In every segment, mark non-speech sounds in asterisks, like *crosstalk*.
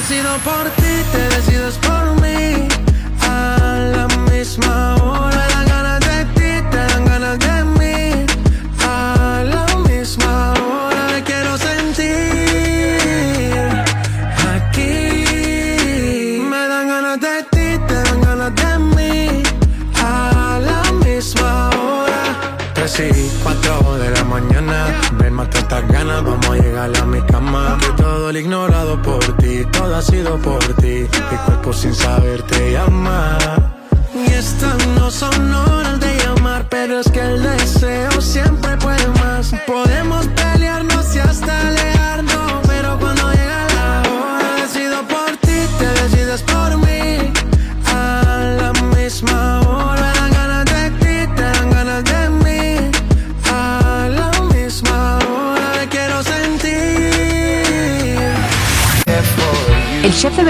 decido por ti, te decides por mí. A la misma hora. Me dan ganas de ti, te dan ganas de mí. A la misma hora me quiero sentir. Aquí me dan ganas de ti, te dan ganas de mí. A la misma hora. Tres y cuatro de la mañana. Ven, mata estas ganas, vamos a llegar a mi cama. Ignorado por ti, todo ha sido por ti. Mi cuerpo sin saber te llama. Y estas no son horas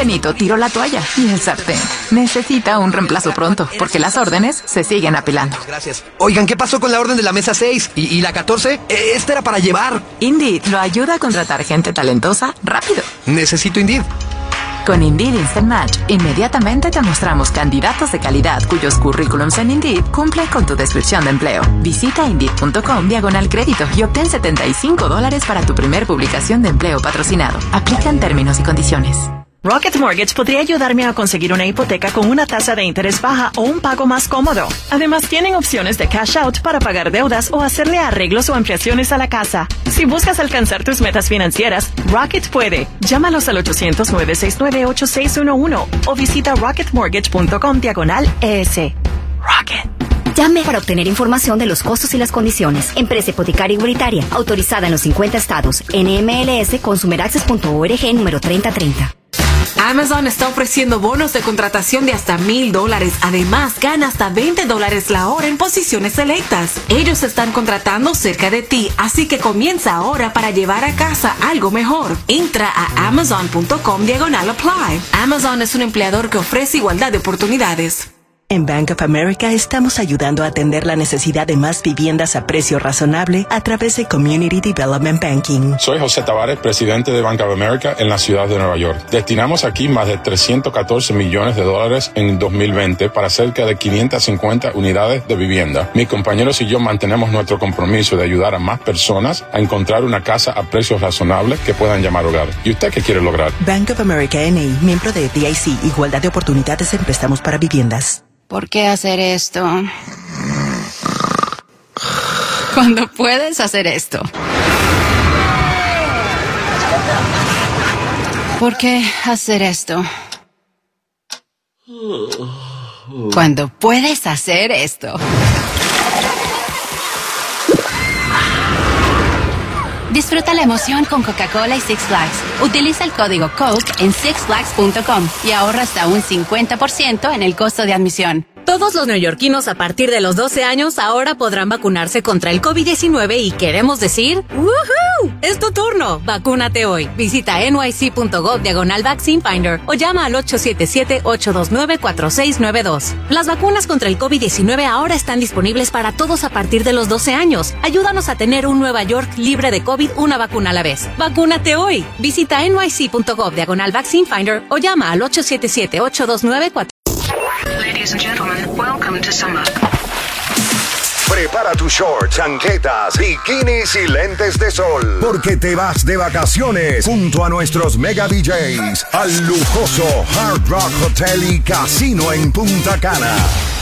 Benito tiró la toalla y el sartén necesita un reemplazo pronto porque las órdenes se siguen apilando. Gracias. Oigan, ¿qué pasó con la orden de la mesa 6? ¿Y, y la 14? Eh, Esta era para llevar. Indeed lo ayuda a contratar gente talentosa rápido. Necesito Indeed. Con Indeed Instant Match, inmediatamente te mostramos candidatos de calidad cuyos currículums en Indeed cumplen con tu descripción de empleo. Visita Indeed.com diagonal crédito y obtén 75 dólares para tu primer publicación de empleo patrocinado. Aplican términos y condiciones. Rocket Mortgage podría ayudarme a conseguir una hipoteca con una tasa de interés baja o un pago más cómodo. Además, tienen opciones de cash out para pagar deudas o hacerle arreglos o ampliaciones a la casa. Si buscas alcanzar tus metas financieras, Rocket puede. Llámalos al 800-969-8611 o visita rocketmortgage.com diagonal ES. Rocket. Llame para obtener información de los costos y las condiciones. Empresa hipotecaria igualitaria, autorizada en los 50 estados. NMLS consumeraccess.org número 3030. Amazon está ofreciendo bonos de contratación de hasta mil dólares. Además, gana hasta 20 dólares la hora en posiciones selectas. Ellos están contratando cerca de ti, así que comienza ahora para llevar a casa algo mejor. Entra a amazon.com diagonal apply. Amazon es un empleador que ofrece igualdad de oportunidades. En Bank of America estamos ayudando a atender la necesidad de más viviendas a precio razonable a través de Community Development Banking. Soy José Tavares, presidente de Bank of America en la ciudad de Nueva York. Destinamos aquí más de 314 millones de dólares en 2020 para cerca de 550 unidades de vivienda. Mis compañeros y yo mantenemos nuestro compromiso de ayudar a más personas a encontrar una casa a precios razonables que puedan llamar hogar. ¿Y usted qué quiere lograr? Bank of America NA, miembro de DIC, Igualdad de Oportunidades en Préstamos para Viviendas. ¿Por qué hacer esto? Cuando puedes hacer esto. ¿Por qué hacer esto? Cuando puedes hacer esto. Disfruta la emoción con Coca-Cola y Six Flags. Utiliza el código COKE en sixflags.com y ahorra hasta un 50% en el costo de admisión. Todos los neoyorquinos a partir de los 12 años ahora podrán vacunarse contra el COVID-19 y queremos decir, ¡Woohoo! Es tu turno. Vacúnate hoy. Visita nyc.gov diagonal vaccine finder o llama al 877-829-4692. Las vacunas contra el COVID-19 ahora están disponibles para todos a partir de los 12 años. Ayúdanos a tener un Nueva York libre de COVID una vacuna a la vez. Vacúnate hoy. Visita nyc.gov diagonal vaccine finder o llama al 877-829-4692. Ladies and gentlemen, welcome to summer. Prepara tus shorts, chanquetas, bikinis y lentes de sol. Porque te vas de vacaciones junto a nuestros mega DJs al lujoso Hard Rock Hotel y Casino en Punta Cana.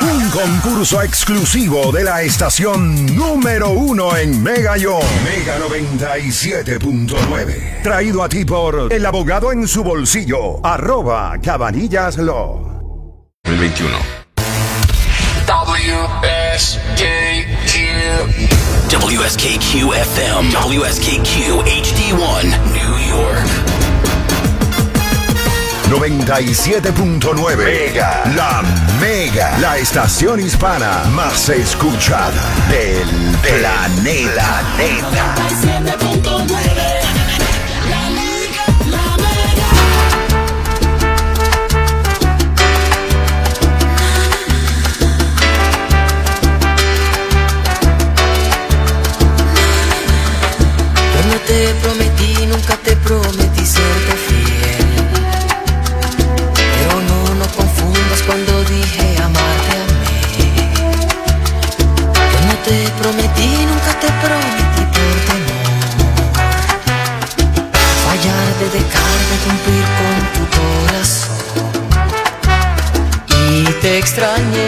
Un concurso exclusivo de la estación número uno en Mega Yo. Mega 97.9. Traído a ti por el abogado en su bolsillo. Arroba Cabanillas Law. 2021. WSKQ FM, WSKQ HD1, New York. 97.9 Mega. La Mega. La estación hispana más escuchada del planeta. 97.9 La no te prometí, nunca te prometí te prometí, nunca te prometí por temor. Fallarte, dejar de cumplir con tu corazón. Y te extrañé.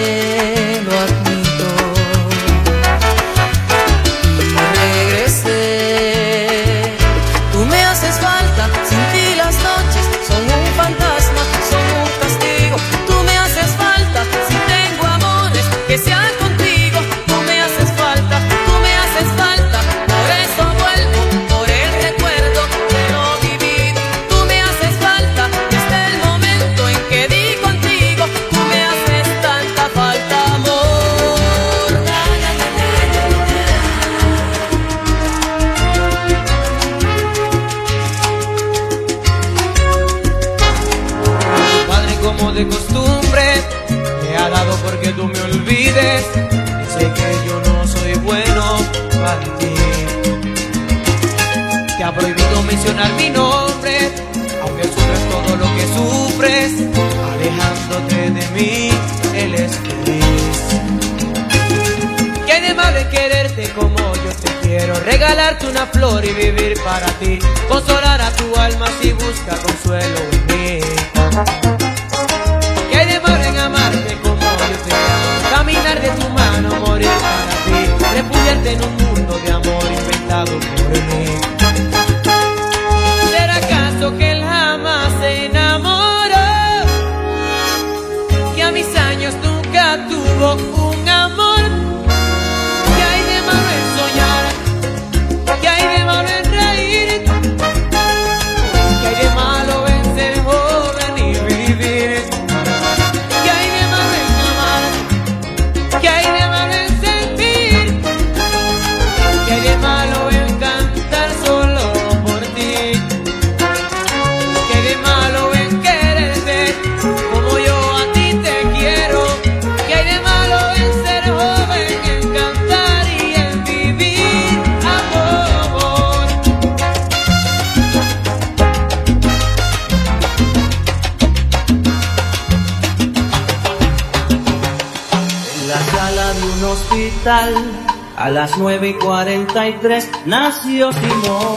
las 9 y 43 nació Simón.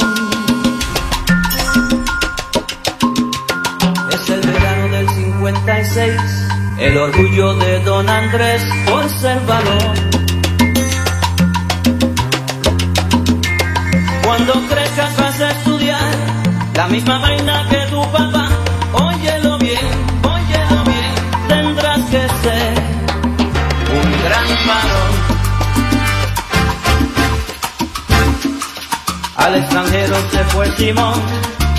Es el verano del 56, el orgullo de don Andrés por ser varón. Cuando crezcas vas a estudiar la misma vaina que tu papá. Al extranjero se fue Simón,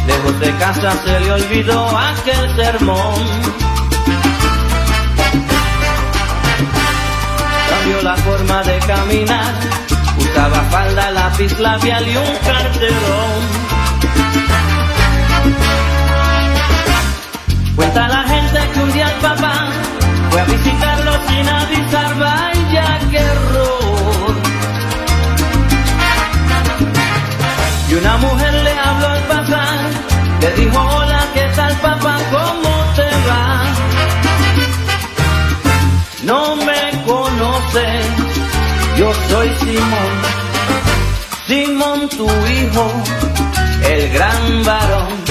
lejos de casa se le olvidó aquel sermón. Cambió la forma de caminar, usaba falda, lápiz labial y un carterón. Cuenta la gente que un día el papá fue a visitarlo sin avisar. una mujer le habló al pasar, le dijo hola, ¿qué tal papá? ¿Cómo te va? No me conoces, yo soy Simón, Simón tu hijo, el gran varón.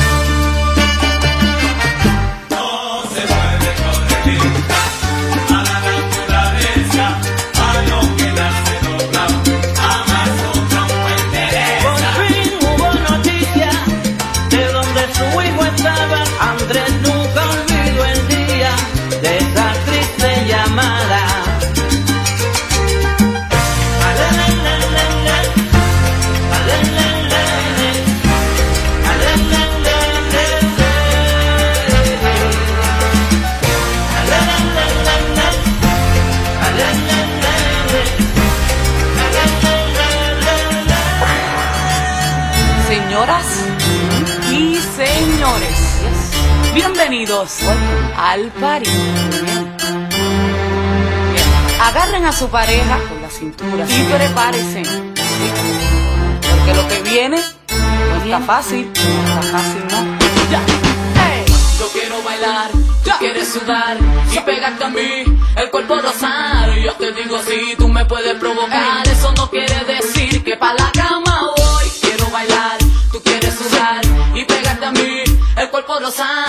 Al París. Agarren a su pareja con la cintura y prepárense. Porque lo que viene no está fácil. No está fácil, ¿no? Yo quiero bailar, tú quieres sudar y pegarte a mí, el cuerpo rosar. Yo te digo si tú me puedes provocar, eso no quiere decir que pa' la cama voy. Quiero bailar, tú quieres sudar y pegarte a mí, el cuerpo rosar.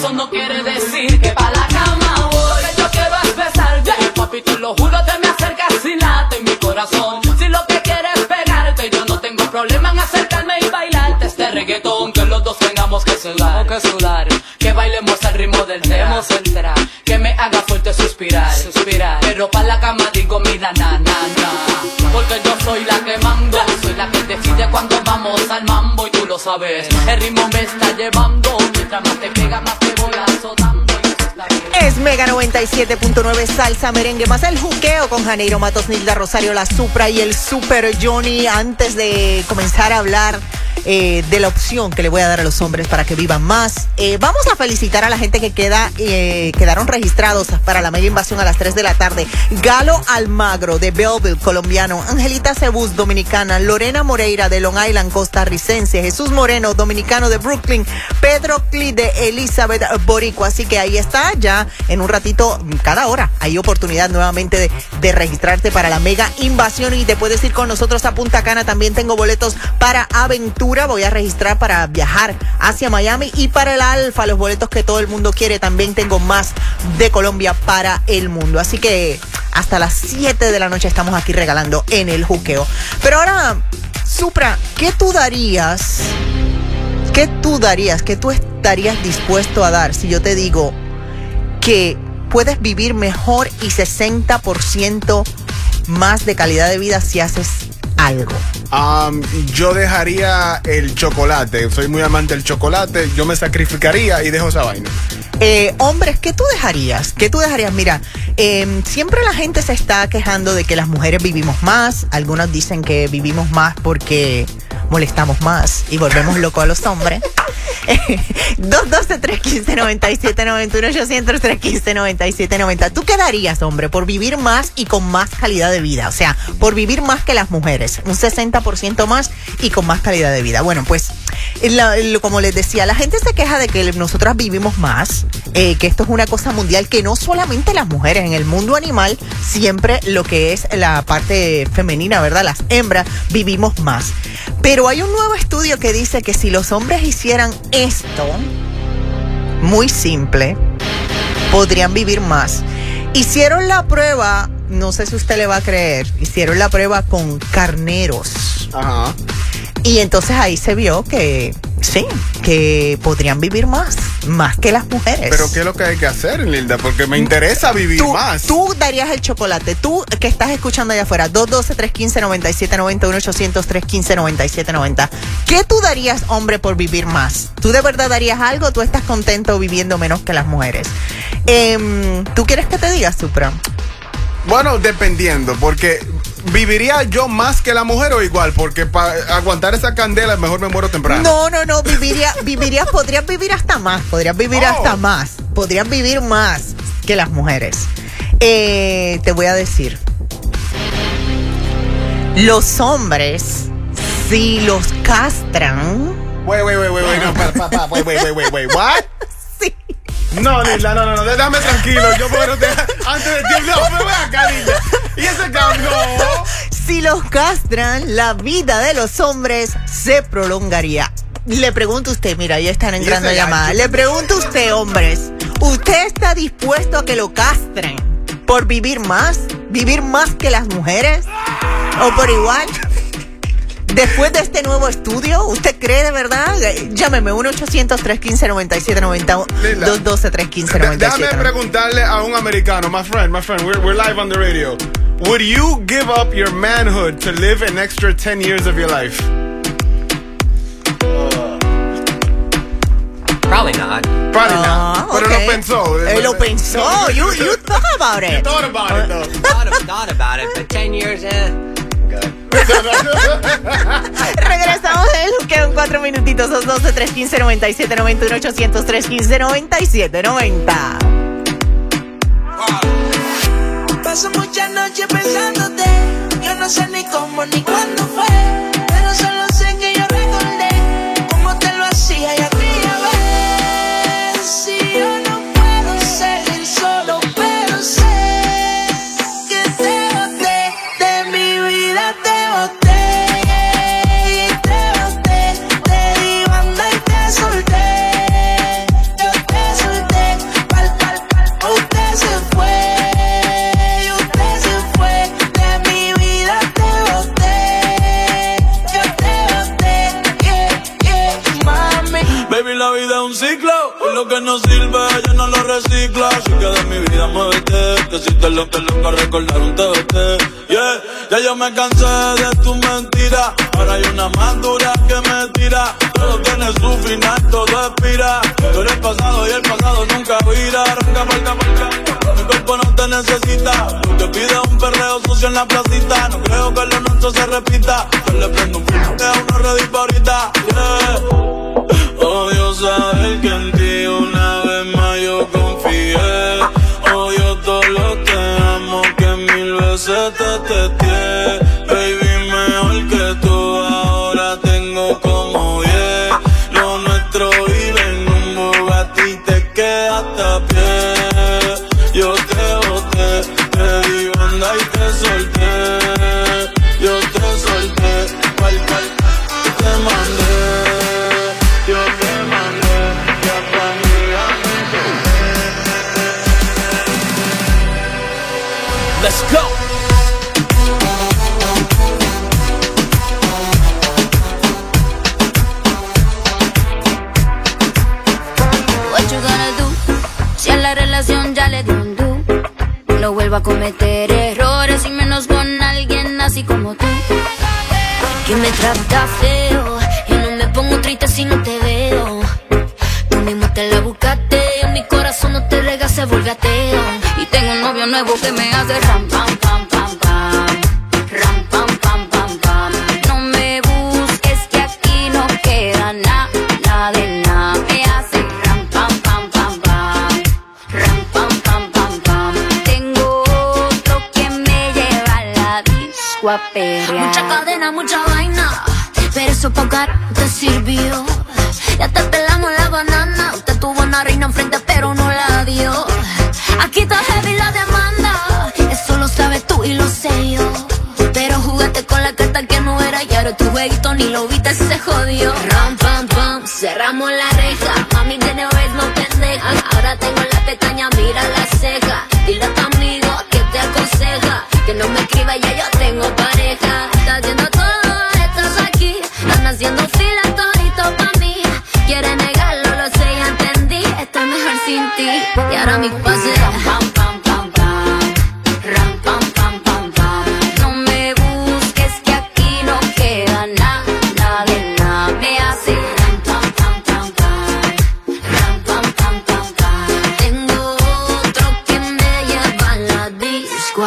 Eso no quiere decir que pa' la cama voy. Yo quiero empezar, yeah. papi, te lo juro, te me acercas y late en mi corazón. Si lo que quieres es pegarte, yo no tengo problema en acercarme y bailarte este reggaetón que los dos tengamos que sudar, que sudar, que bailemos al ritmo del tema, entrar, que me haga fuerte suspirar, suspirar, pero pa' la cama digo mira na na na, sabes, el ritmo me está llevando, mientras más te pega más te voy azotando. Es Mega 97.9 Salsa Merengue más el juqueo con Janeiro Matos, Nilda Rosario, la Supra y el Super Johnny. Antes de comenzar a hablar eh, de la opción que le voy a dar a los hombres para que vivan más, eh, vamos a felicitar a la gente que queda eh, quedaron registrados para la mega invasión a las 3 de la tarde. Galo Almagro de Belleville, colombiano. Angelita Cebus, dominicana. Lorena Moreira de Long Island, costarricense. Jesús Moreno, dominicano de Brooklyn. Pedro Cli de Elizabeth Boricua. Así que ahí está, ya en un ratito, cada hora, hay oportunidad nuevamente de, registrarte para la mega invasión y te puedes ir con nosotros a Punta Cana. También tengo boletos para Aventura. Voy a registrar para viajar hacia Miami y para el Alfa, los boletos que todo el mundo quiere. También tengo más de Colombia para el mundo. Así que hasta las 7 de la noche estamos aquí regalando en el juqueo. Pero ahora, Supra, ¿qué tú darías? ¿Qué tú darías? ¿Qué tú estarías dispuesto a dar si yo te digo que puedes vivir mejor y 60% más de calidad de vida si haces algo? Yo dejaría el chocolate. Soy muy amante del chocolate. Yo me sacrificaría y dejo esa vaina. Eh, hombres, ¿qué tú dejarías? ¿Qué tú dejarías? Mira, eh, siempre la gente se está quejando de que las mujeres vivimos más. Algunos dicen que vivimos más porque molestamos más y volvemos locos a los hombres. *laughs* 212-315-9791-800-315-9790. ¿Tú qué darías, hombre, por vivir más y con más calidad de vida? O sea, por vivir más que las mujeres. Un 60% más y con más calidad de vida. Bueno, pues, como les decía, la gente se queja de que nosotras vivimos más, eh, que esto es una cosa mundial, que no solamente las mujeres, en el mundo animal, siempre lo que es la parte femenina, ¿verdad? Las hembras vivimos más. Pero hay un nuevo estudio que dice que si los hombres hicieran esto, muy simple, podrían vivir más. Hicieron la prueba, no sé si usted le va a creer, hicieron la prueba con carneros. Ajá. Y entonces ahí se vio que sí, que podrían vivir más, más que las mujeres. Pero ¿qué es lo que hay que hacer, Linda? Porque me interesa vivir tú, más. Tú darías el chocolate. Tú que estás escuchando allá afuera, 212-315-9790, 1-800-315-9790. ¿Qué tú darías, hombre, por vivir más? ¿Tú de verdad darías algo tú estás contento viviendo menos que las mujeres? Em, ¿Tú quieres que te diga, Supra? Bueno, dependiendo, porque ¿viviría yo más que la mujer o igual? Porque para aguantar esa candela mejor me muero temprano. No, no, no, viviría, vivirías, podrías vivir hasta más, podrías vivir Oh. hasta más, podrías vivir más que las mujeres. Eh, te voy a decir, los hombres, si los castran, Wait, wait, wait, wait, wait, no, pa, pa, pa, wait, wait, wait, wait, wait, what? No, Linda, no, no, no, déjame tranquilo. Yo puedo te, antes de tiempo, no, me voy acá, Linda. Y ese no. si los castran, la vida de los hombres se prolongaría. Le pregunto a usted, mira, ya están entrando llamadas. Le pregunto a usted, hombres, ¿usted está dispuesto a que lo castren por vivir más? ¿Vivir más que las mujeres? ¿O por igual? Después de este nuevo estudio, ¿usted cree de verdad? Eh, Llámeme 1-800-315-9790, Lila. 212-315-9790. Déjame preguntarle a un americano, my friend, my friend, we're, we're live on the radio. Would you give up your manhood to live an extra 10 years of your life? Probably not. Probably Ah, not. Pero ok. lo pensó. Él lo pensó. You, you thought about You it. *laughs* thought about it, though. thought, thought about it, but 10 years, eh. *laughs* Regresamos en quedan cuatro minutitos, 212 315 97 91 800 315 97 90. Paso muchas noches pensándote, yo no sé ni cómo ni cuándo fue, pero solo lo que no sirve, yo no lo recicla. Así que de mi vida muévete, que si te lo que loca recordar un TBT. Yeah, ya yo me cansé de tu mentira. Ahora hay una más dura que me tira. Todo tiene su final, todo expira. Tú eres pasado y el pasado nunca vira. Arranca, marca, marca. Mi cuerpo no te necesita. Te pide un perreo sucio en la placita. No creo que lo nuestro se repita. Yo le prendo un filtro a una red ahorita. Yeah. Oh, Odio saber que en ti está, feo. Yo no me pongo triste si no te veo. Tú mismo te la buscaste. Mi corazón no te rega, se vuelve. Y tengo un novio nuevo que me hace rampa. ま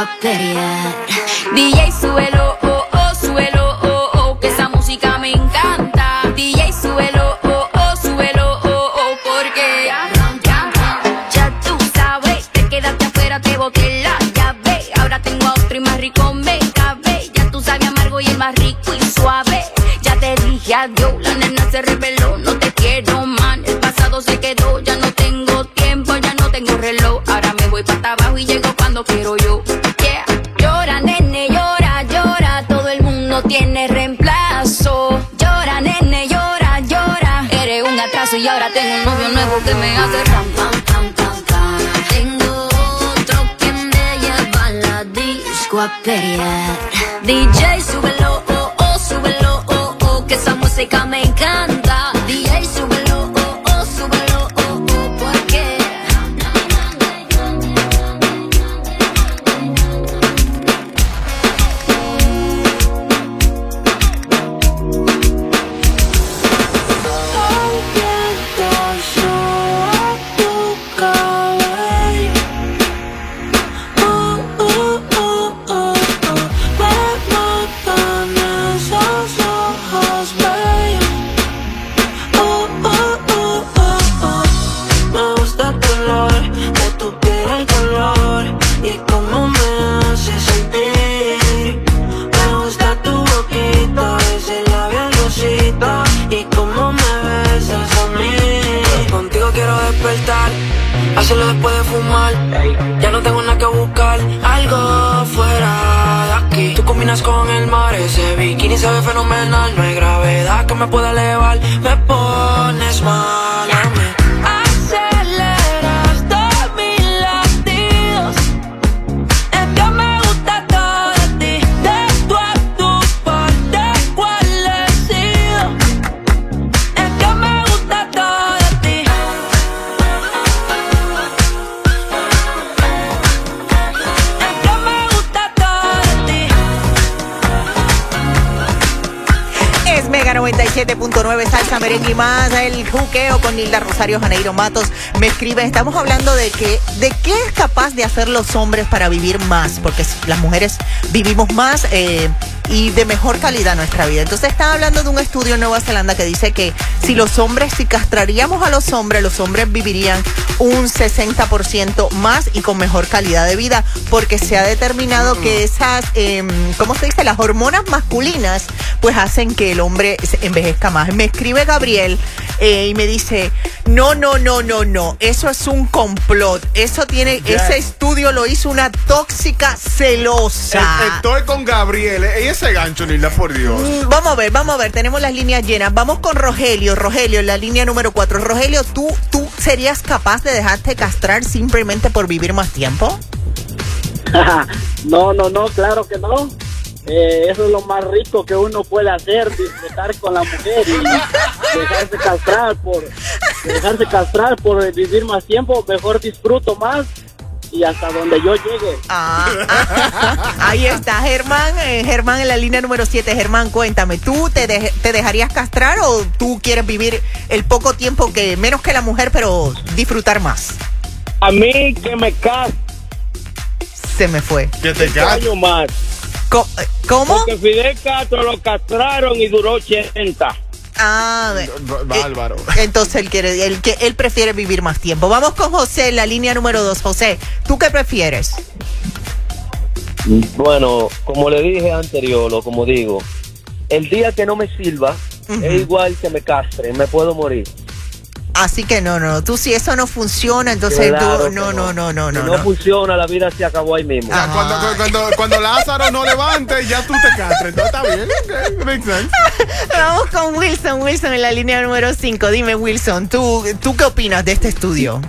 a pelear. DJ, Period. DJ combinas con el mar, ese bikini se ve fenomenal. No hay gravedad que me pueda elevar, me pones mal a mí. 7.9 Salsa Merengue y más. El juqueo con Nilda Rosario Janeiro Matos me escribe. Estamos hablando de que de qué es capaz de hacer los hombres para vivir más, porque las mujeres vivimos más. Eh, y de mejor calidad nuestra vida. Entonces están hablando de un estudio en Nueva Zelanda que dice que si los hombres, si castraríamos a los hombres, los hombres vivirían un 60% más y con mejor calidad de vida, porque se ha determinado que esas, eh, ¿cómo se dice? Las hormonas masculinas, pues hacen que el hombre envejezca más. Me escribe Gabriel eh, y me dice, no, no, no, no, no, eso es un complot. Eso tiene, ese estudio lo hizo una tóxica celosa. Eh, Estoy con Gabriel. Ella ese gancho, Nilda, por Dios. Mm, Vamos a ver, vamos a ver, tenemos las líneas llenas. Vamos con Rogelio, Rogelio, la línea número 4. Rogelio, ¿tú, ¿tú serías capaz de dejarte castrar simplemente por vivir más tiempo? *laughs* no, no, no, claro que no. Eh, eso es lo más rico que uno puede hacer, disfrutar con la mujer y dejarse castrar por dejarse castrar por vivir más tiempo, mejor disfruto más y hasta donde yo llegue. Ah, *laughs* Ahí está, Germán, eh, Germán en la línea número 7. Germán, cuéntame, ¿tú te, dej- te dejarías castrar o tú quieres vivir el poco tiempo que, menos que la mujer, pero disfrutar más? A mí que me cas Se me fue. Que te años más. ¿Cómo? Porque Fidel Castro lo castraron y duró 80. Ah, eh, Bárbaro. entonces él quiere, él, que él prefiere vivir más tiempo. Vamos con José la línea número 2. José, ¿tú qué prefieres? Bueno, como le dije anterior, o como digo, el día que no me sirva es igual que me castre, me puedo morir. Así que no, no, tú si eso no funciona, entonces Claro tú, que no, no, no, no, Si no. no, no. funciona, la vida se acabó ahí mismo. Ya, cuando, cuando, cuando Lázaro no levante, ya tú te castres. ¿no? Está bien. makes sense. *laughs* Vamos con Wilson, Wilson en la línea número 5. Dime, Wilson, ¿tú, ¿tú qué opinas de este estudio?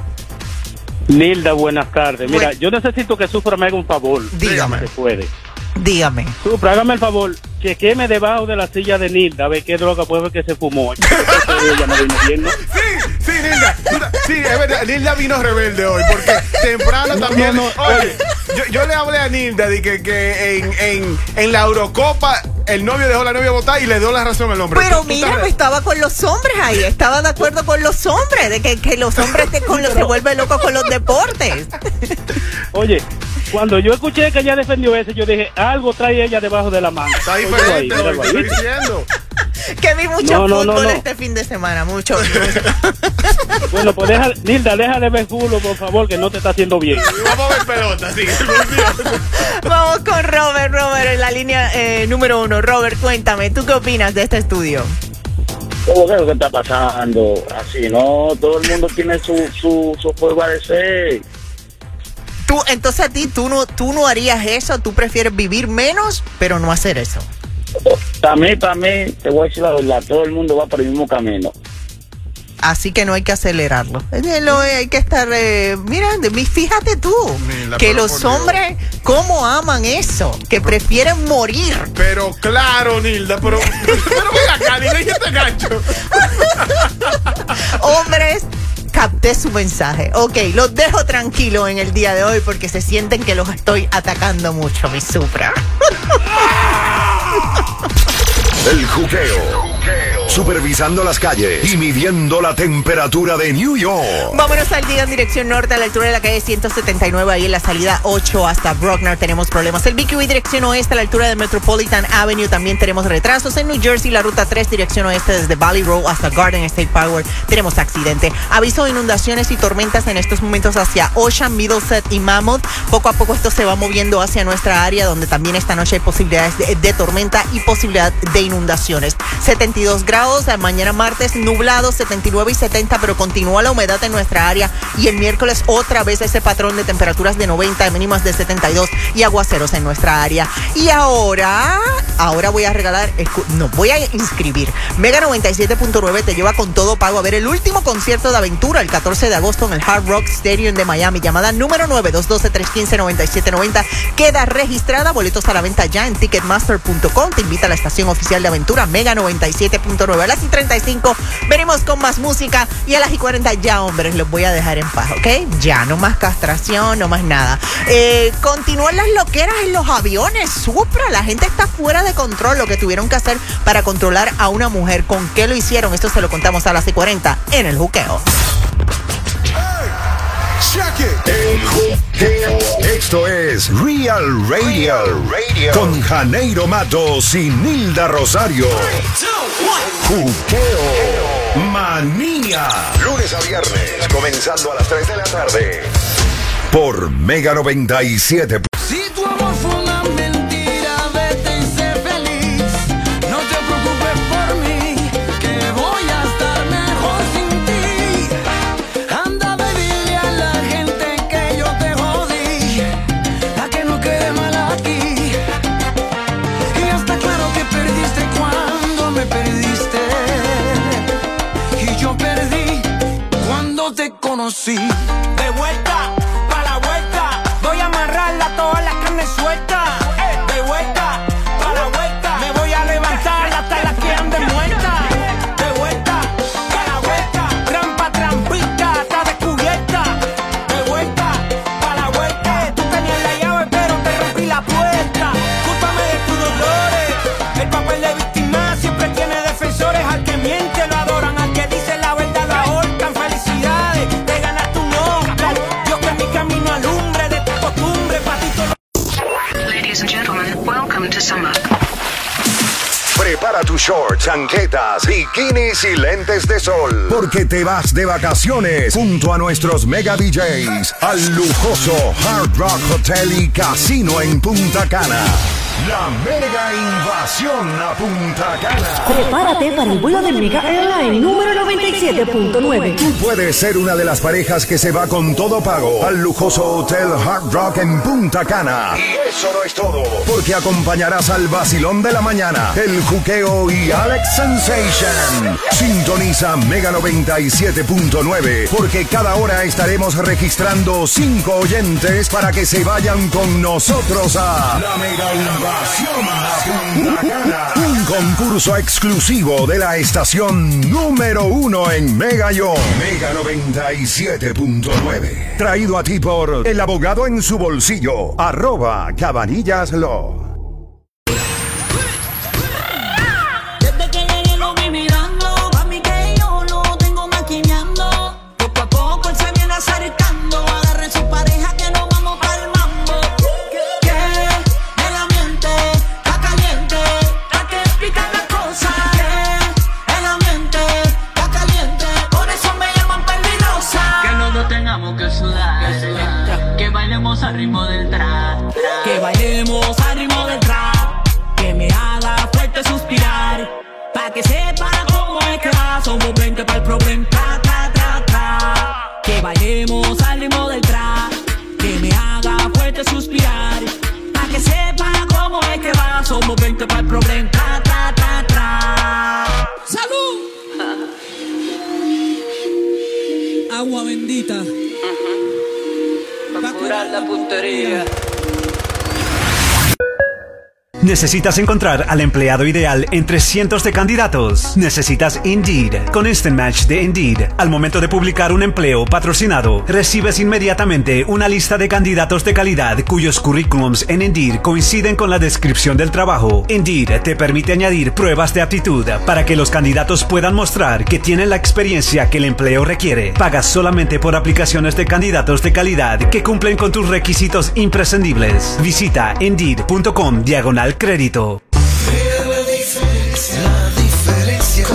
Nilda, buenas tardes. Mira, yo necesito que Sufra me haga un favor. Dígame. Si se puede. Dígame. Sufra, hágame el favor. Chequeme debajo de la silla de Nilda a ver qué droga puede que se fumó. *laughs* Ella Sí, Nilda. Sí, es verdad. Nilda vino rebelde hoy porque temprano No, también. no, no, Oye, yo, yo le hablé a Nilda de que, que en, en, en la Eurocopa el novio dejó a la novia votar y le dio la razón al hombre. Pero ¿Tú- tú mira, estás- me estaba con los hombres ahí, estaba de acuerdo con los hombres, de que, que los hombres te- con los, se vuelven locos con los deportes. Oye, cuando yo escuché que ella defendió ese, yo dije, algo trae ella debajo de la manga. Está diferente ahí, ahí, estoy diciendo. Que vi mucho No, no, fútbol no, no. este fin de semana, mucho. *laughs* Bueno, pues deja, Nilda, deja de ver culo, por favor, que no te está haciendo bien. Vamos a ver pelota, sí. *laughs* Vamos con Robert, Robert en la línea eh, número uno. Robert, cuéntame, ¿tú qué opinas de este estudio? ¿Cómo que es lo que está pasando? Así, no, todo el mundo tiene su, su, su forma de ser. Tú, entonces a ti, tú no, tú no harías eso, tú prefieres vivir menos, pero no hacer eso. Para mí, para mí, te voy a decir la verdad, todo el mundo va por el mismo camino. Así que no hay que acelerarlo. Eh, lo- hay que estar, eh, mira, fíjate tú, Mira, que pero los por hombres, ¿cómo aman eso? Que prefieren morir. Pero claro, Nilda, pero. *laughs* Pero mira acá, Nilda, ¿y este gancho? *laughs* Hombres, capté su mensaje. Ok, los dejo tranquilos en el día de hoy porque se sienten que los estoy atacando mucho, mi supra. *laughs* El juqueo. Supervisando las calles y midiendo la temperatura de New York. Vámonos al día en dirección norte a la altura de la calle 179, ahí en la salida 8 hasta Brockner tenemos problemas. El BQE dirección oeste a la altura de Metropolitan Avenue también tenemos retrasos. En New Jersey la ruta 3 dirección oeste desde Valley Road hasta Garden State Power tenemos accidente. Aviso de inundaciones y tormentas en estos momentos hacia Ocean, Middlesex y Mammoth. Poco a poco esto se va moviendo hacia nuestra área donde también esta noche hay posibilidades de, de tormenta y posibilidad de inundaciones. 72 grados grados. Mañana martes nublado, 79 y 70, pero continúa la humedad en nuestra área. Y el miércoles otra vez ese patrón de temperaturas de 90, mínimas de 72 y aguaceros en nuestra área. Y ahora, ahora voy a regalar, no, voy a inscribir. Mega 97.9 te lleva con todo pago a ver el último concierto de aventura el 14 de agosto en el Hard Rock Stadium de Miami. Llamada número 922-315-9790. Queda registrada. Boletos a la venta ya en ticketmaster.com. Te invita a la estación oficial de aventura Mega 97.9. A las y 35 venimos con más música. Y a las y 40 ya, hombres, los voy a dejar en paz, ¿ok? Ya, no más castración, no más nada. Eh, continúan las loqueras en los aviones. Supra, la gente está fuera de control. Lo que tuvieron que hacer para controlar a una mujer. ¿Con qué lo hicieron? Esto se lo contamos a las y 40 en el juqueo. Esto es Real Radio. Con Janeiro Matos y Nilda Rosario. Juqueo. Manía. Lunes a viernes, comenzando a las 3 de la tarde. Por Mega 97. Shorts, chanquetas, bikinis y lentes de sol. Porque te vas de vacaciones junto a nuestros mega DJs al lujoso Hard Rock Hotel y Casino en Punta Cana. La mega invasión a Punta Cana. Prepárate para el vuelo del Mega Airline número 97.9. Tú puedes ser una de las parejas que se va con todo pago al lujoso Hotel Hard Rock en Punta Cana. Eso no es todo, porque acompañarás al vacilón de la mañana, el juqueo y Alex Sensation. Sintoniza Mega 97.9, porque cada hora estaremos registrando cinco oyentes para que se vayan con nosotros a la Mega Invasión a Punta Cana. Un concurso exclusivo de la estación número uno en Mega Yo. Mega 97.9. Traído a ti por el abogado en su bolsillo. Arroba Cabanillas Law. ¿Necesitas encontrar al empleado ideal entre cientos de candidatos? Necesitas Indeed. Con Instant Match de Indeed, al momento de publicar un empleo patrocinado, recibes inmediatamente una lista de candidatos de calidad cuyos currículums en Indeed coinciden con la descripción del trabajo. Indeed te permite añadir pruebas de aptitud para que los candidatos puedan mostrar que tienen la experiencia que el empleo requiere. Pagas solamente por aplicaciones de candidatos de calidad que cumplen con tus requisitos imprescindibles. Visita Indeed.com diagonal crédito. La diferencia, la diferencia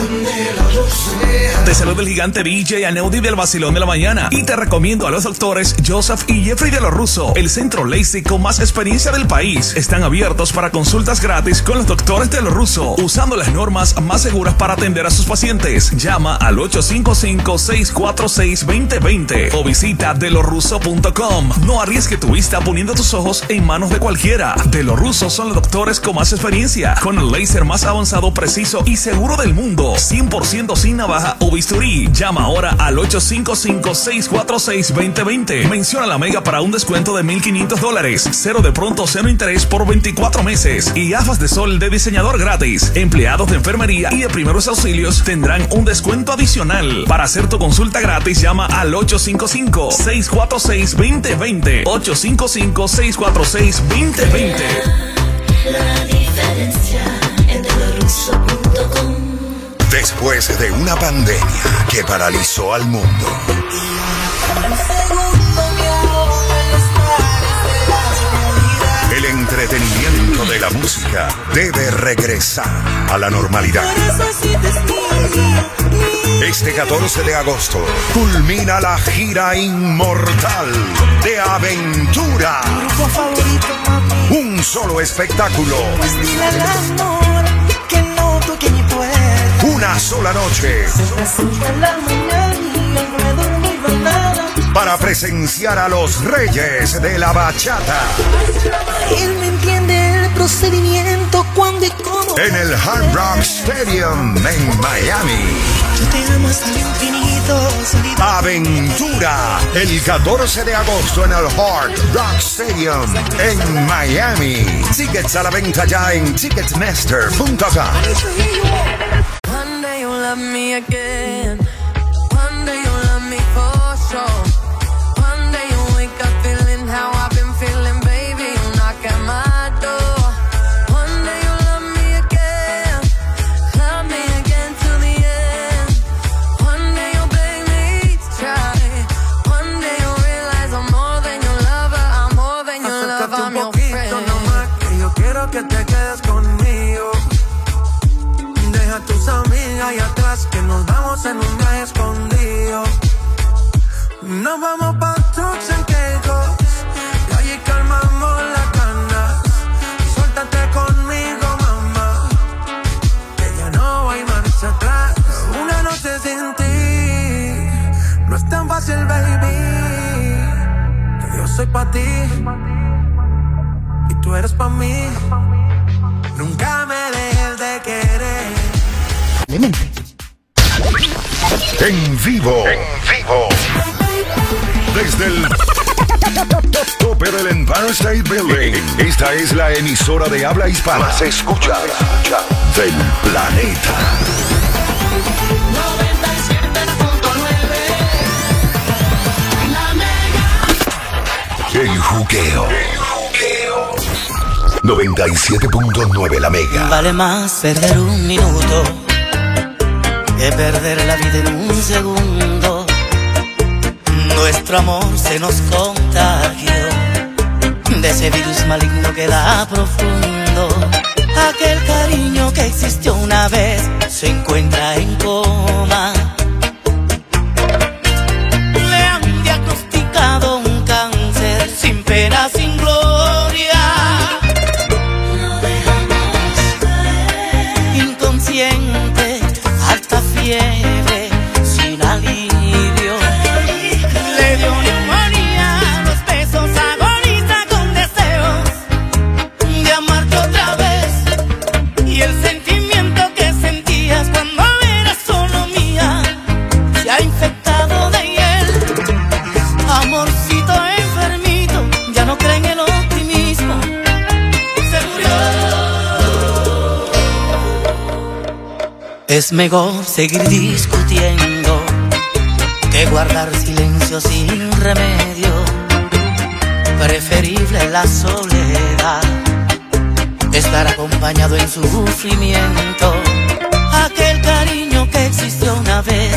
Te saluda el gigante DJ Aneudi del Basilón de la Mañana y te recomiendo a los doctores Joseph y Jeffrey de lo Russo, el centro LASIK con más experiencia del país. Están abiertos para consultas gratis con los doctores de lo Russo, usando las normas más seguras para atender a sus pacientes. Llama al 855-646-2020 o visita delorrusso.com. No arriesgue tu vista poniendo tus ojos en manos de cualquiera. De lo Russo son los doctores con más experiencia, con el láser más avanzado, preciso y seguro del mundo. 100% sin navaja o bisturí. Llama ahora al 855-646-2020. Menciona la mega para un descuento de 1,500 dólares. Cero de pronto, cero interés por 24 meses. Y gafas de sol de diseñador gratis. Empleados de enfermería y de primeros auxilios tendrán un descuento adicional. Para hacer tu consulta gratis, llama al 855-646-2020. 855-646-2020. La diferencia en delorrusso.com Después de una pandemia que paralizó al mundo. El entretenimiento de la música debe regresar a la normalidad. Este 14 de agosto culmina la gira inmortal de Aventura. Un solo espectáculo. Una sola noche. Para presenciar a los reyes de la bachata. Él me entiende el procedimiento cuando y cómo. En el Hard Rock Stadium en Miami. Yo te amo hasta el infinito. solito. Aventura. El 14 de agosto en el Hard Rock Stadium en Miami. Tickets a la venta ya en ticketmaster.com. love me again. Soy pa' ti y tú eres pa' mí. Nunca me dejes de querer. En vivo. En vivo. Desde el tope del Empire State Building. Esta es la emisora de habla hispana. Más escuchada del planeta. El juqueo. 97.9 la mega. Vale más perder un minuto que perder la vida en un segundo. Nuestro amor se nos contagió de ese virus maligno que da profundo. Aquel cariño que existió una vez se encuentra en coma. Es mejor seguir discutiendo que guardar silencio sin remedio. Preferible la soledad, estar acompañado en su sufrimiento. Aquel cariño que existió una vez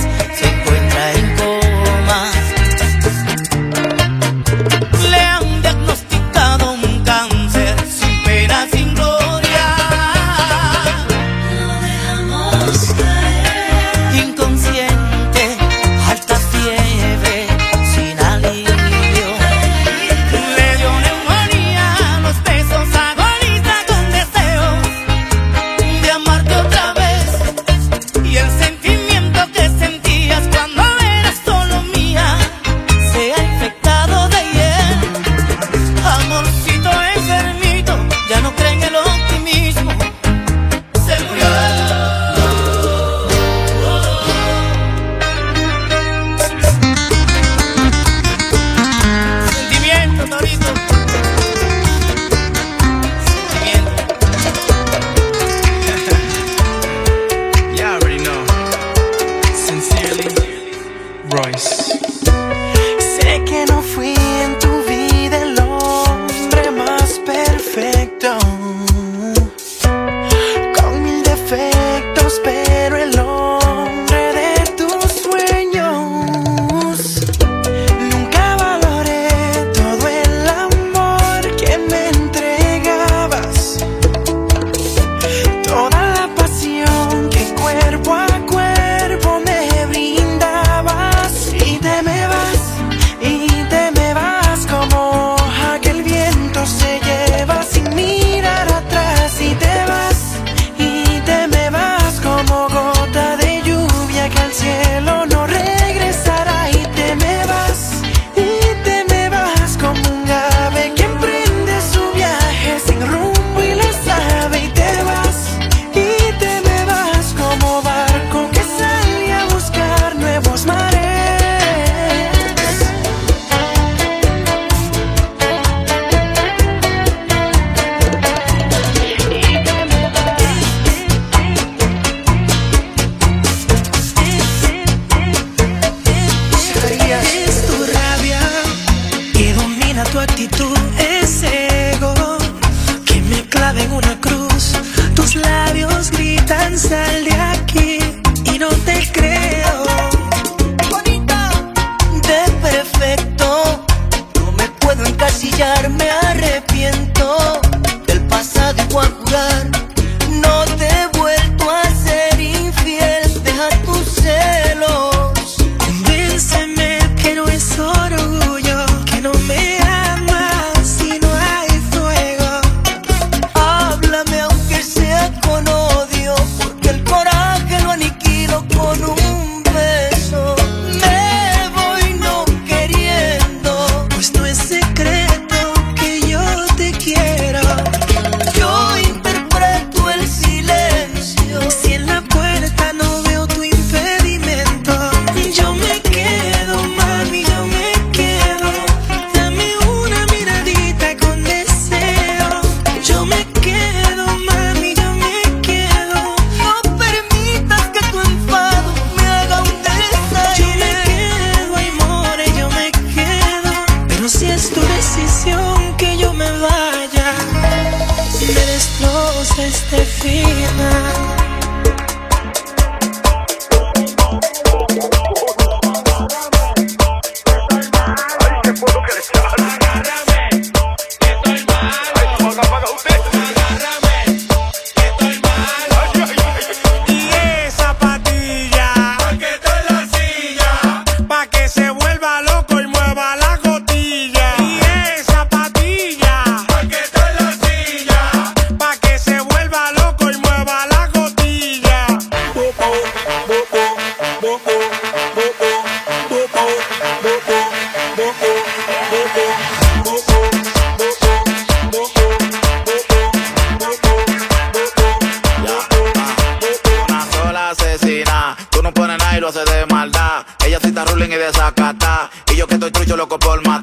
no haces de maldad. Ella sí está ruling y desacata. Y yo que estoy trucho loco por matar.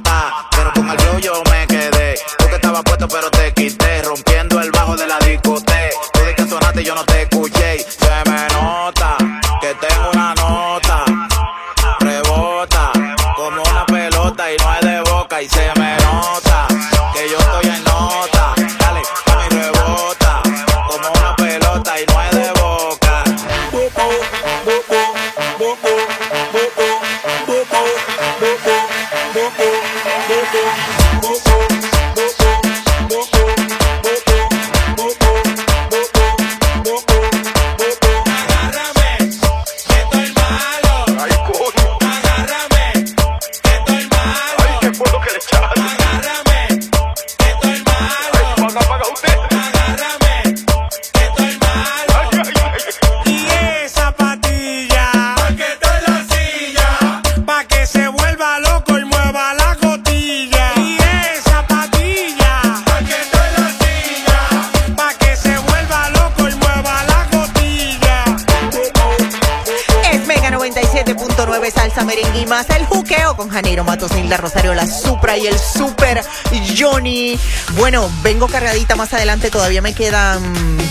Vengo cargadita más adelante, todavía me quedan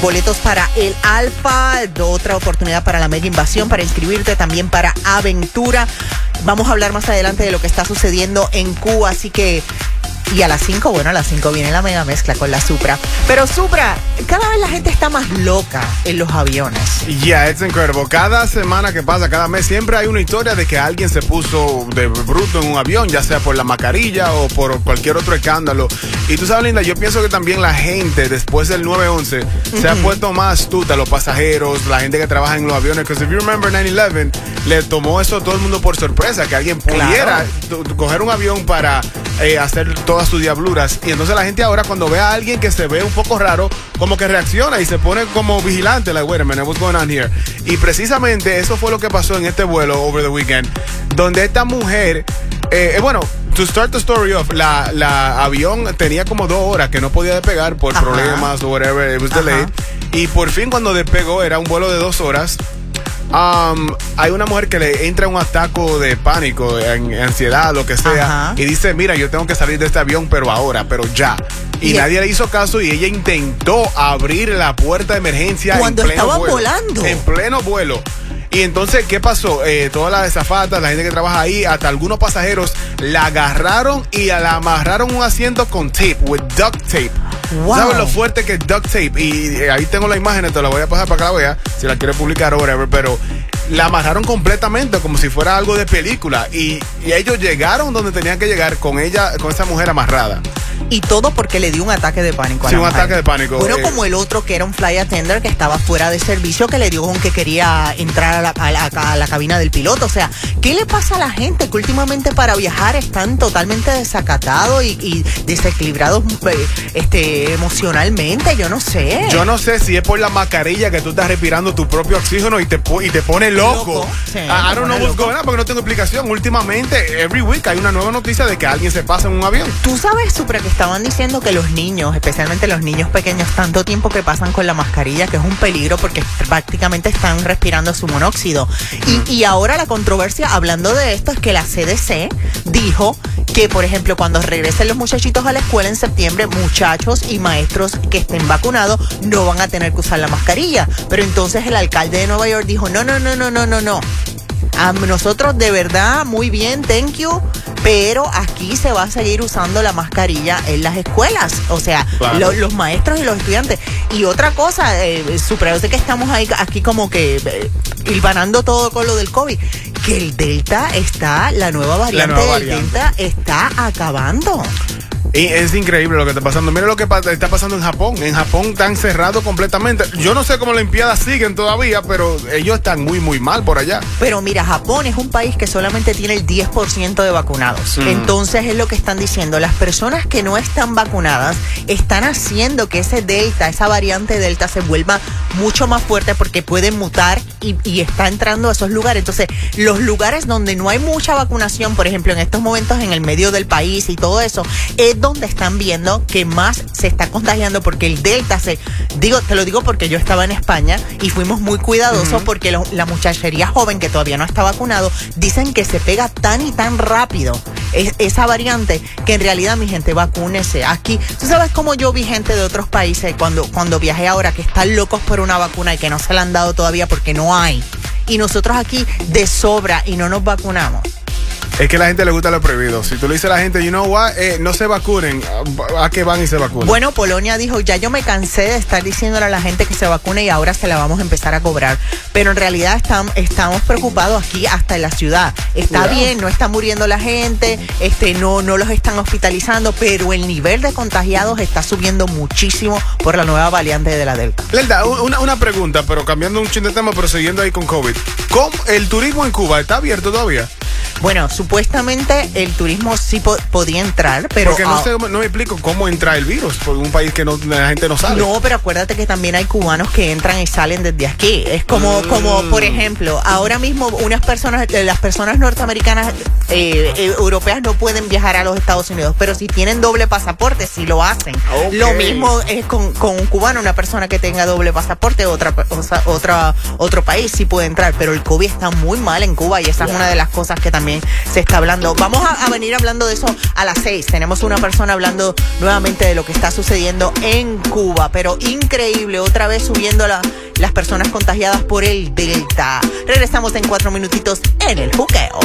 boletos para el Alfa, otra oportunidad para la Mega Invasión, para inscribirte también para Aventura. Vamos a hablar más adelante de lo que está sucediendo en Cuba, así que y a las 5, bueno, a las 5 viene la mega mezcla con la Supra. Pero Supra, cada vez la gente está más loca en los aviones. Yeah, it's incredible. Cada semana que pasa, cada mes, siempre hay una historia de que alguien se puso de bruto en un avión, ya sea por la mascarilla o por cualquier otro escándalo. Y tú sabes, Linda, yo pienso que también la gente, después del 9-11, se ha puesto más astuta, los pasajeros, la gente que trabaja en los aviones. Because if you remember 9-11, le tomó eso a todo el mundo por sorpresa, que alguien pudiera coger un avión para eh, hacer todas sus diabluras. Y entonces la gente ahora cuando ve a alguien que se ve un poco raro, como que reacciona y se pone como vigilante, like, wait a minute, what's going on here? Y precisamente eso fue lo que pasó en este vuelo over the weekend, donde esta mujer, eh, eh, bueno, to start the story off, la, la avión tenía como dos horas que no podía despegar por problemas o whatever, it was delayed. Y por fin cuando despegó, era un vuelo de dos horas, Um, hay una mujer que le entra un ataque de pánico, en, ansiedad, lo que sea, y dice, mira, yo tengo que salir de este avión, pero ahora, pero ya. Y, Y- nadie le hizo caso y ella intentó abrir la puerta de emergencia Cuando en pleno estaba vuelo. volando. En pleno vuelo. Y entonces, ¿qué pasó? Eh, todas las zafatas, la gente que trabaja ahí, hasta algunos pasajeros la agarraron y la amarraron un asiento con tape, with duct tape. ¿Sabes lo fuerte que es duct tape? Y eh, ahí tengo la imagen, te la voy a pasar para que la veas, si la quieres publicar o whatever, pero la amarraron completamente como si fuera algo de película. Y, y ellos llegaron donde tenían que llegar con ella, con esa mujer amarrada. Y todo porque le dio un ataque de pánico. a Sí, la un mujer. ataque de pánico, Bueno, eh. como el otro que era un fly attender que estaba fuera de servicio, que le dio con que quería entrar a la, a la- a la cabina del piloto. O sea, ¿qué le pasa a la gente que últimamente para viajar están totalmente desacatados y, y desequilibrados eh, este, emocionalmente? Yo no sé. Yo no sé si es por la mascarilla que tú estás respirando tu propio oxígeno y te, y te pone loco. Sí, I, don't know what's going on porque no tengo explicación. Últimamente, every week hay una nueva noticia de que alguien se pasa en un avión. Tú sabes, Supra, que estaban diciendo que los niños, especialmente los niños pequeños, tanto tiempo que pasan con la mascarilla, que es un peligro porque prácticamente están respirando su monóxido. Y, y ahora la controversia, hablando de esto, es que la CDC dijo que, por ejemplo, cuando regresen los muchachitos a la escuela en septiembre, muchachos y maestros que estén vacunados no van a tener que usar la mascarilla. Pero entonces el alcalde de Nueva York dijo, no, no, no, no, no, no, no. A nosotros de verdad, muy bien, thank you. Pero aquí se va a seguir usando la mascarilla en las escuelas, o sea, Claro. lo- los maestros y los estudiantes. Y otra cosa, eh, super, yo sé que estamos ahí, aquí como que eh, hilvanando todo con lo del COVID, que el Delta está, la nueva variante nueva del variante. Delta está acabando. Y es increíble lo que está pasando. Mira lo que está pasando en Japón. En Japón están cerrados completamente. Yo no sé cómo las Olimpiadas siguen todavía, pero ellos están muy, muy mal por allá. Pero mira, Japón es un país que solamente tiene el 10% de vacunados. Mm. Entonces es lo que están diciendo. Las personas que no están vacunadas están haciendo que ese delta, esa variante delta se vuelva mucho más fuerte porque puede mutar y, y está entrando a esos lugares. Entonces, los lugares donde no hay mucha vacunación, por ejemplo, en estos momentos en el medio del país y todo eso, es donde están viendo que más se está contagiando porque el delta se, digo, te lo digo porque yo estaba en España y fuimos muy cuidadosos porque lo- la muchachería joven que todavía no está vacunado dicen que se pega tan y tan rápido es- esa variante que en realidad mi gente vacúnese aquí. Tú sabes cómo yo vi gente de otros países cuando, cuando viajé ahora que están locos por una vacuna y que no se la han dado todavía porque no hay. Y nosotros aquí de sobra y no nos vacunamos. Es que a la gente le gusta lo prohibido. Si tú le dices a la gente, you know what, Eh, no se vacunen, ¿a qué van y se vacunan? Bueno, Polonia dijo, ya yo me cansé de estar diciéndole a la gente que se vacune y ahora se la vamos a empezar a cobrar. Pero en realidad estamos, estamos preocupados aquí hasta en la ciudad. Está bien, no está muriendo la gente, este, no, no los están hospitalizando, pero el nivel de contagiados está subiendo muchísimo por la nueva variante de la Delta. Lelda, una, una pregunta, pero cambiando un chin de tema, pero siguiendo ahí con COVID. ¿Cómo el turismo en Cuba está abierto todavía? Bueno, supuestamente el turismo sí po- podía entrar, pero... Porque no, sé, no me explico cómo entra el virus por un país que no, la gente no sabe. No, pero acuérdate que también hay cubanos que entran y salen desde aquí. Es como, Mm. como por ejemplo, ahora mismo unas personas, eh, las personas norteamericanas, eh, eh, europeas no pueden viajar a los Estados Unidos, pero si tienen doble pasaporte, sí lo hacen. Lo mismo es con, con un cubano, una persona que tenga doble pasaporte, otra, o sea, otra, otro país sí puede entrar, pero el COVID está muy mal en Cuba y esa es una de las cosas que también se está hablando. Vamos a, venir hablando de eso a las seis. Tenemos una persona hablando nuevamente de lo que está sucediendo en Cuba, pero increíble, otra vez subiendo la- las personas contagiadas por el Delta. Regresamos en cuatro minutitos en el juqueo.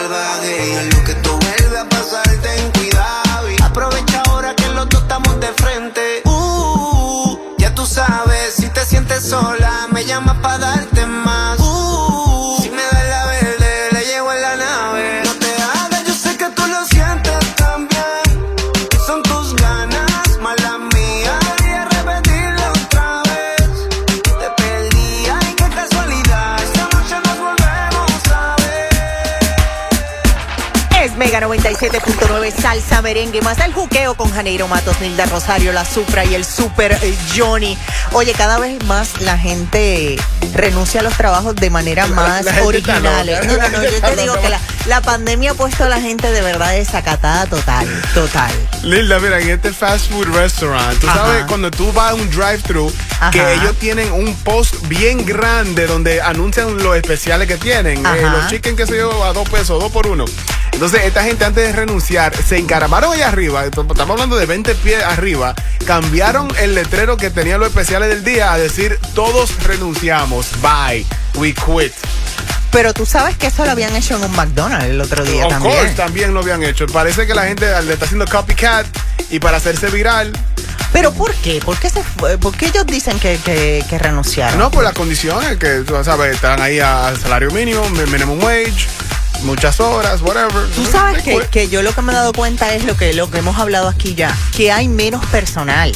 Salvaje. Y en lo que tú vuelves a pasar, ten cuidado. Aprovecha ahora que los dos estamos de frente. Uh, ya tú sabes, si te sientes sola, me llamas para darte 97.9 Salsa Merengue, más el juqueo con Janeiro Matos, Nilda Rosario, la Supra y el Super eh, Johnny. Oye, cada vez más la gente renuncia a los trabajos de manera más loca. No, no, no, yo te digo que la, la pandemia ha puesto a la gente de verdad desacatada total, total. Linda, mira, en este fast food restaurant, tú Ajá. sabes, cuando tú vas a un drive-thru, que ellos tienen un post bien grande donde anuncian los especiales que tienen. eh, los chicken, que se yo, a dos pesos, dos por uno. Entonces, esta gente antes de renunciar, se encaramaron allá arriba, estamos hablando de 20 pies arriba, cambiaron el letrero que tenía los especiales del día a decir, todos renunciamos, bye, we quit. Pero tú sabes que eso lo habían hecho en un McDonald's el otro día Of también. course, también lo habían hecho. Parece que la gente le está haciendo copycat y para hacerse viral. ¿Pero por qué? ¿Por qué, se fue? ¿Por qué ellos dicen que, que, que renunciaron? No, por las condiciones que tú sabes, están ahí al salario mínimo, mi- minimum wage, muchas horas, whatever. Tú sabes que, que yo lo que me he dado cuenta es lo que, lo que hemos hablado aquí ya, que hay menos personal.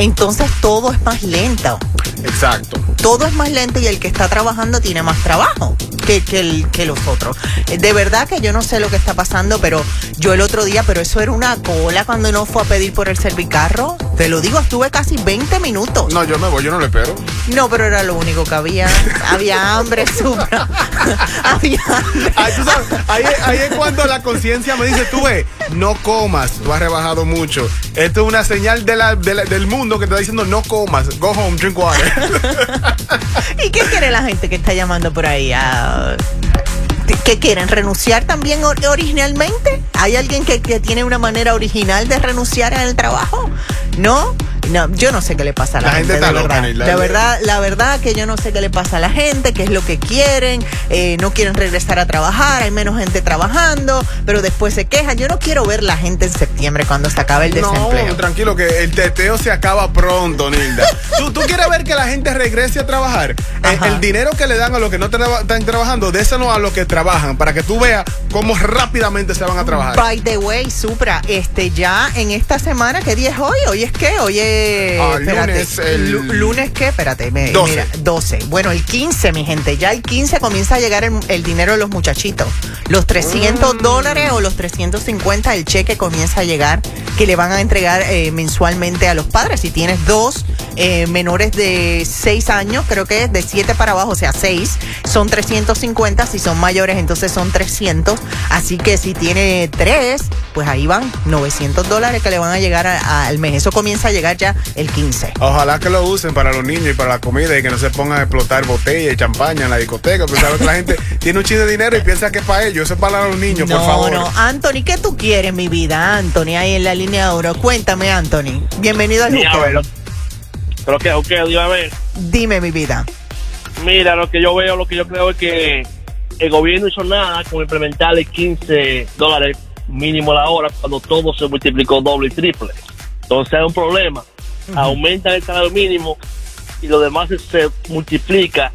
Entonces todo es más lento. Exacto. Todo es más lento y el que está trabajando tiene más trabajo que, que, el- que los otros. De verdad que yo no sé lo que está pasando, pero yo el otro día, pero eso era una cola cuando uno fue a pedir por el servicarro. Te lo digo, estuve casi 20 minutos. No, yo me voy, yo no lo espero. No, pero era lo único que había. Había hambre, supra. *laughs* había hambre. Ahí, ahí, ahí es cuando la conciencia me dice, tú ve, no comas, tú has rebajado mucho. Esto es una señal de del mundo que está diciendo no comas, go home, drink water. *laughs* ¿Y qué quiere la gente que está llamando por ahí? Ah, ¿Qué quieren? ¿Renunciar también or- originalmente? ¿Hay alguien que, que tiene una manera original de renunciar al trabajo? ¿No? No, yo no sé qué le pasa a la, La gente gente, de loca, verdad. La verdad, la verdad que yo no sé qué le pasa a la gente, qué es lo que quieren, eh, no quieren regresar a trabajar, hay menos gente trabajando, pero después se quejan. Yo no quiero ver la gente en septiembre cuando se acabe el desempleo. No, tranquilo, que el teteo se acaba pronto, Nilda. *laughs* ¿Tú, tú quieres ver que la gente regrese a trabajar. El, el dinero que le dan a los que no traba- están trabajando, déselo a los que trabajan, para que tú veas cómo rápidamente se van a trabajar. By the way, Supra, este ya en esta semana, ¿qué día es hoy? Hoy es qué? Hoy es fue. Ah, espérate, lunes, el- lu- ¿Lunes qué? Espérate, me, 12. mira, 12. Bueno, el 15, mi gente. Ya el 15 comienza a llegar el, el dinero de los muchachitos. Los 300 Mm. dólares o los 350, el cheque comienza a llegar que le van a entregar eh, mensualmente a los padres. Si tienes dos eh, menores de 6 años, creo que es de 7 para abajo, o sea, 6, son 350. Si son mayores, entonces son 300. Así que si tiene 3, pues ahí van 900 dólares que le van a llegar al mes. Eso comienza a llegar ya el 15. Ojalá que lo usen para los niños y para la comida y que no se pongan a explotar botellas y champaña en la discoteca. Porque sabes que la gente *laughs* tiene un chingo de dinero y piensa que es para ellos. Eso es para los niños, por No, favor. no, Anthony, ¿qué tú quieres, mi vida? Anthony, ahí en la línea de oro. Cuéntame, Anthony. Bienvenido al bueno. Creo que, ok, digo, a ver. Dime, mi vida. Mira, lo que yo veo, lo que yo creo es que el gobierno hizo nada con implementarle 15 dólares mínimo la hora cuando todo se multiplicó doble y triple. Entonces hay un problema. Aumenta el salario mínimo y lo demás se, multiplica.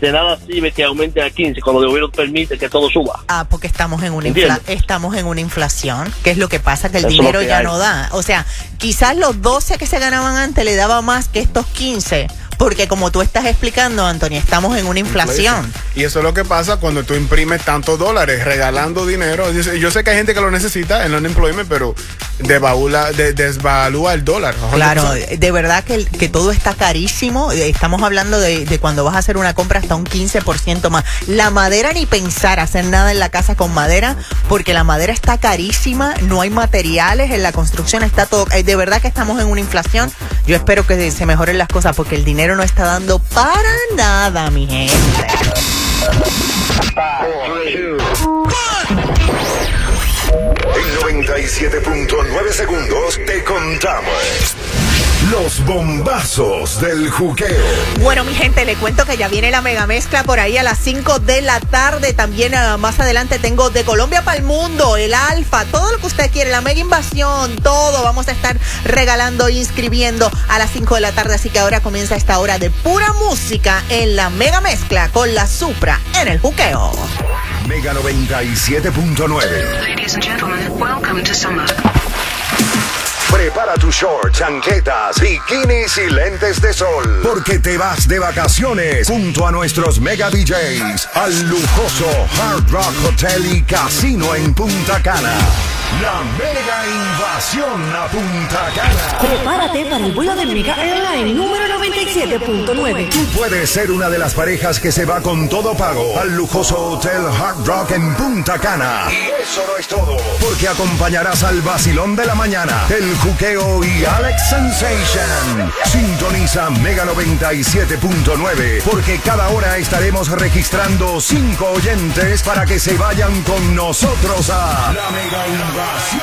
De nada sirve que aumente a 15 cuando el gobierno permite que todo suba. Ah, porque estamos en una infla- estamos en una inflación, que es lo que pasa que el Eso dinero que ya hay. no da. O sea, quizás los 12 que se ganaban antes le daba más que estos 15, porque como tú estás explicando, Anthony, estamos en una inflación. Y eso es lo que pasa cuando tú imprimes tantos dólares regalando dinero. Yo sé- que hay gente que lo necesita en el unemployment, pero devalúa, de- desvalúa el dólar. Claro, de verdad que, que todo está carísimo. Eh, Estamos hablando de, de cuando vas a hacer una compra hasta un 15% más. La madera ni pensar hacer nada en la casa con madera, porque la madera está carísima, no hay materiales, en la construcción está todo. eh, De verdad que estamos en una inflación. Yo espero que se mejoren las cosas porque el dinero no está dando para nada, mi gente. En 97.9 segundos te contamos los bombazos del juqueo. Bueno, mi gente, le cuento que ya viene la mega mezcla por ahí a las 5 de la tarde. También ah, más adelante tengo de Colombia para el mundo, el Alfa, todo lo que usted quiere, la mega invasión, todo. Vamos a estar regalando e inscribiendo a las 5 de la tarde. Así que ahora comienza esta hora de pura música en la mega mezcla con la Supra en el juqueo. Mega 97.9. Ladies and gentlemen, welcome to summer. Prepara tu short, chanquetas, bikinis y lentes de sol. Porque te vas de vacaciones junto a nuestros mega DJs al lujoso Hard Rock Hotel y Casino en Punta Cana. La mega invasión a Punta Cana. Prepárate para el vuelo de Mega Airline número 97.9. Tú puedes ser una de las parejas que se va con todo pago al lujoso Hotel Hard Rock en Punta Cana. Eso no es todo, porque acompañarás al vacilón de la mañana, el juqueo y Alex Sensation. Sintoniza Mega 97.9, porque cada hora estaremos registrando cinco oyentes para que se vayan con nosotros a la Mega Invasión.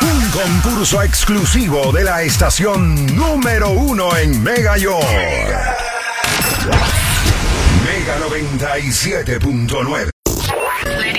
Un concurso exclusivo de la estación número uno en Mega York. Mega 97.9.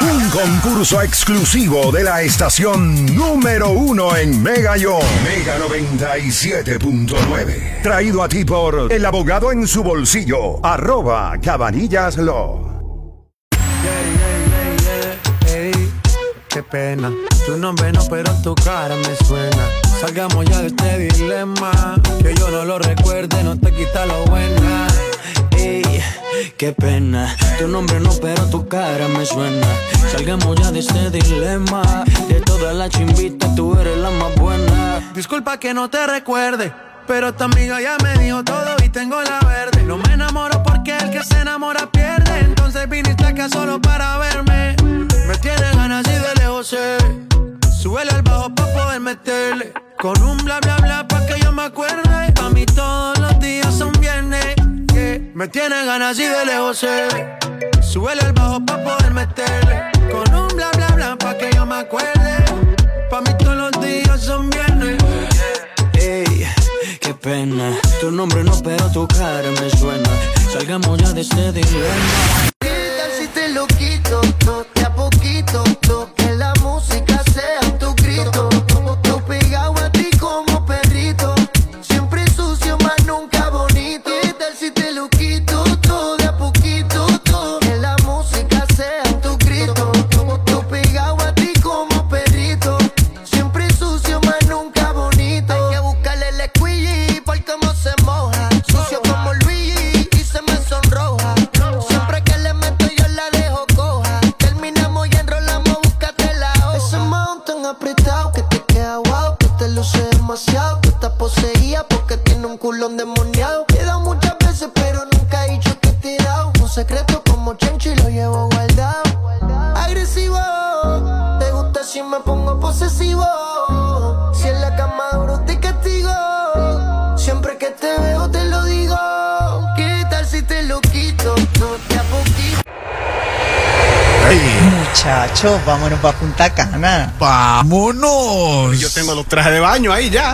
Un concurso exclusivo de la estación número uno en Mega York. Mega 97.9. Traído a ti por el abogado en su bolsillo. Arroba Cabanillas. Ey, qué pena. Tu nombre no, pero tu cara me suena. Salgamos ya de este dilema. Que yo no lo recuerde, no te quita lo buena. Ey, qué pena. Tu nombre no, pero tu cara me suena. Salgamos ya de este dilema. De todas las chimbitas, tú eres la más buena. Disculpa que no te recuerde. Pero tu amiga ya me dijo todo y tengo la verde. No me enamoro porque el que se enamora pierde. Entonces viniste acá solo para verme. Me tiene ganas y de lejos sé. Súbele al bajo para poder meterle. Con un bla bla bla pa' que yo me acuerde. Pa' mí todos los días son me tiene ganas y de lejos se ve. Súbele al bajo pa' poder meterle. Con un bla bla bla pa' que yo me acuerde. Pa' mí todos los días son viernes. Ey, qué pena. Tu nombre no, pero tu cara me suena. Salgamos ya de este dilema. ¿Qué tal si te lo quito? Toque a poquito, toque la música. Muchachos, vámonos para Punta Cana. ¡Vámonos! Yo tengo los trajes de baño ahí ya.